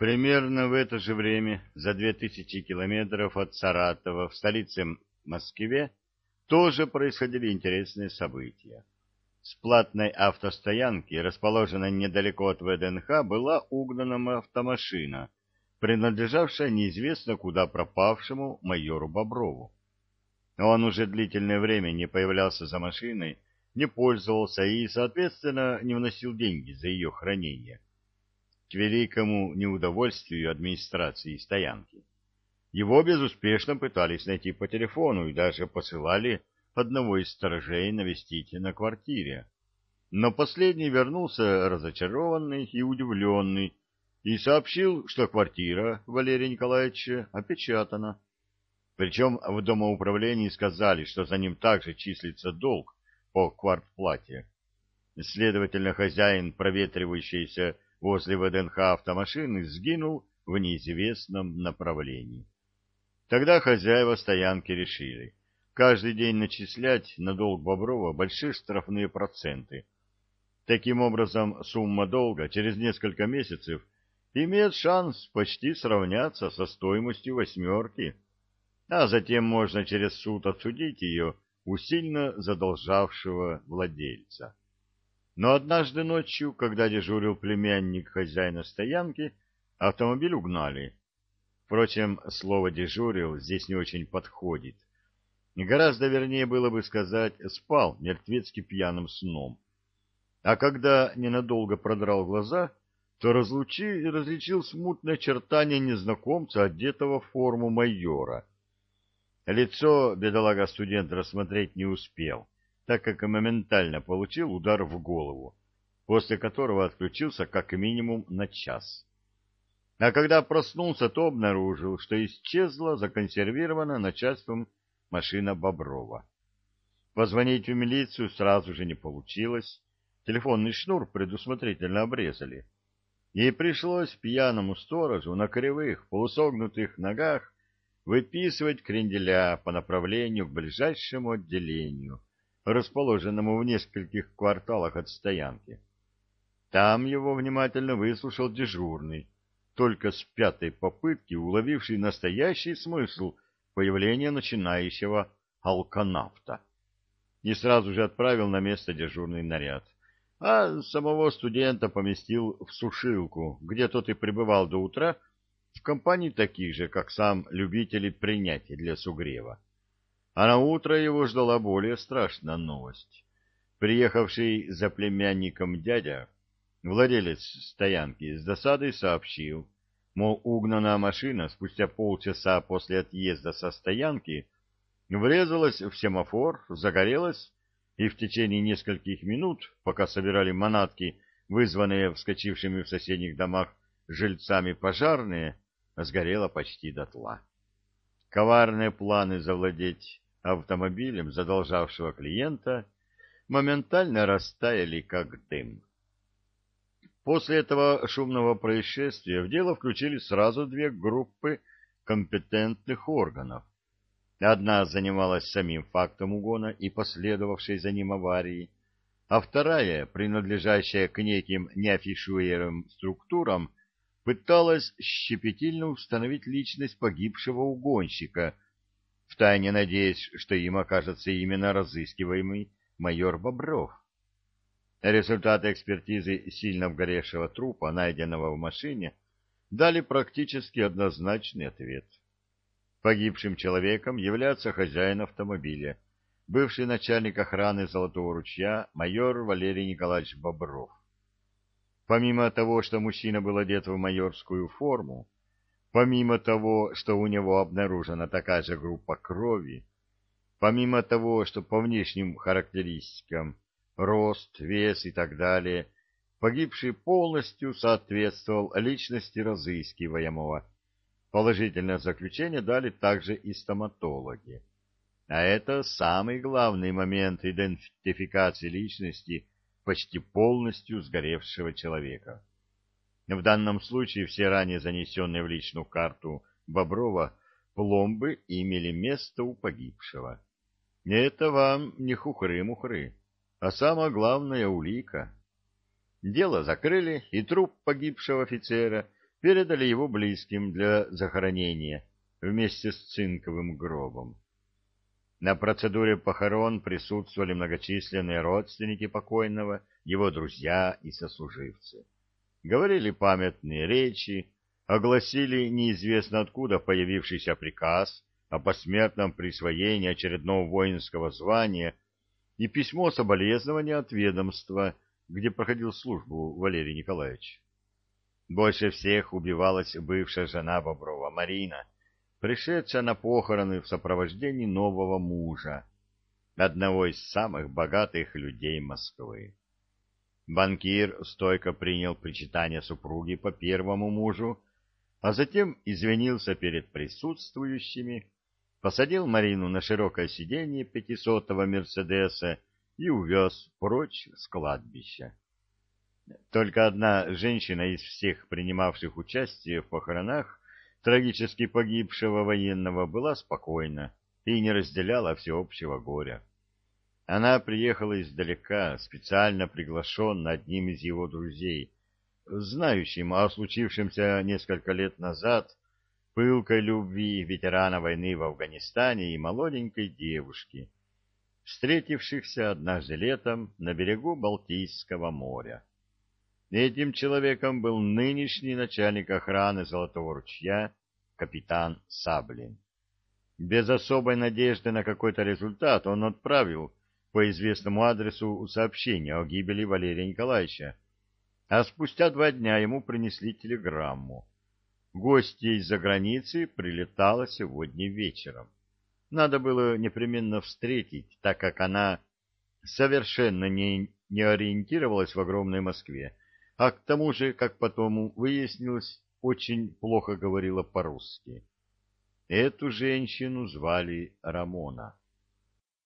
Примерно в это же время, за две тысячи километров от Саратова, в столице Москве, тоже происходили интересные события. С платной автостоянки, расположенной недалеко от ВДНХ, была угнана автомашина, принадлежавшая неизвестно куда пропавшему майору Боброву. Он уже длительное время не появлялся за машиной, не пользовался и, соответственно, не вносил деньги за ее хранение. К великому неудовольствию администрации стоянки. Его безуспешно пытались найти по телефону и даже посылали одного из сторожей навестить на квартире. Но последний вернулся разочарованный и удивленный и сообщил, что квартира Валерия Николаевича опечатана. Причем в домоуправлении сказали, что за ним также числится долг по квартплате. Следовательно, хозяин, проветривающийся возле ВДНХ автомашины, сгинул в неизвестном направлении. Тогда хозяева стоянки решили каждый день начислять на долг Боброва большие штрафные проценты. Таким образом, сумма долга через несколько месяцев имеет шанс почти сравняться со стоимостью восьмерки, а затем можно через суд отсудить ее у сильно задолжавшего владельца. Но однажды ночью, когда дежурил племянник хозяина стоянки, автомобиль угнали. Впрочем, слово «дежурил» здесь не очень подходит. Гораздо вернее было бы сказать «спал мертвецки пьяным сном». А когда ненадолго продрал глаза, то разлучи, различил смутное очертание незнакомца, одетого в форму майора. Лицо бедолага-студент рассмотреть не успел, так как моментально получил удар в голову, после которого отключился как минимум на час. А когда проснулся, то обнаружил, что исчезла законсервирована начальством машина Боброва. Позвонить в милицию сразу же не получилось, телефонный шнур предусмотрительно обрезали. И пришлось пьяному сторожу на кривых, полусогнутых ногах выписывать кренделя по направлению к ближайшему отделению, расположенному в нескольких кварталах от стоянки. Там его внимательно выслушал дежурный, только с пятой попытки уловивший настоящий смысл появления начинающего алканавта. И сразу же отправил на место дежурный наряд а самого студента поместил в сушилку, где тот и пребывал до утра, в компании таких же, как сам, любителей принятия для сугрева. А на утро его ждала более страшная новость. Приехавший за племянником дядя, владелец стоянки, с досадой сообщил, мол, угнанная машина спустя полчаса после отъезда со стоянки врезалась в семафор, загорелась и в течение нескольких минут, пока собирали манатки, вызванные вскочившими в соседних домах жильцами пожарные, сгорела почти дотла. Коварные планы завладеть автомобилем задолжавшего клиента моментально растаяли, как дым. После этого шумного происшествия в дело включили сразу две группы компетентных органов Одна занималась самим фактом угона и последовавшей за ним аварии, а вторая, принадлежащая к неким неафишуемым структурам, пыталась щепетильно установить личность погибшего угонщика, втайне надеясь, что им окажется именно разыскиваемый майор Бобров. Результаты экспертизы сильно вгоревшего трупа, найденного в машине, дали практически однозначный ответ — Погибшим человеком является хозяин автомобиля, бывший начальник охраны Золотого ручья майор Валерий Николаевич Бобров. Помимо того, что мужчина был одет в майорскую форму, помимо того, что у него обнаружена такая же группа крови, помимо того, что по внешним характеристикам, рост, вес и так далее, погибший полностью соответствовал личности разыскиваемого, Положительное заключение дали также и стоматологи. А это самый главный момент идентификации личности почти полностью сгоревшего человека. В данном случае все ранее занесенные в личную карту Боброва пломбы имели место у погибшего. Это вам не хухры-мухры, а самая главная улика. Дело закрыли, и труп погибшего офицера – передали его близким для захоронения вместе с цинковым гробом. На процедуре похорон присутствовали многочисленные родственники покойного, его друзья и сослуживцы. Говорили памятные речи, огласили неизвестно откуда появившийся приказ о посмертном присвоении очередного воинского звания и письмо соболезнования от ведомства, где проходил службу Валерий Николаевич. Больше всех убивалась бывшая жена Боброва Марина, пришедшая на похороны в сопровождении нового мужа, одного из самых богатых людей Москвы. Банкир стойко принял причитание супруги по первому мужу, а затем извинился перед присутствующими, посадил Марину на широкое сиденье пятисотого «Мерседеса» и увез прочь с кладбища. Только одна женщина из всех принимавших участие в похоронах трагически погибшего военного была спокойна и не разделяла всеобщего горя. Она приехала издалека, специально приглашенная одним из его друзей, знающим о случившемся несколько лет назад пылкой любви ветерана войны в Афганистане и молоденькой девушки, встретившихся однажды летом на берегу Балтийского моря. Этим человеком был нынешний начальник охраны Золотого ручья, капитан Саблин. Без особой надежды на какой-то результат он отправил по известному адресу сообщение о гибели Валерия Николаевича, а спустя два дня ему принесли телеграмму. Гостья из-за границы прилетала сегодня вечером. Надо было непременно встретить, так как она совершенно не, не ориентировалась в огромной Москве, а к тому же, как потом выяснилось, очень плохо говорила по-русски. Эту женщину звали Рамона.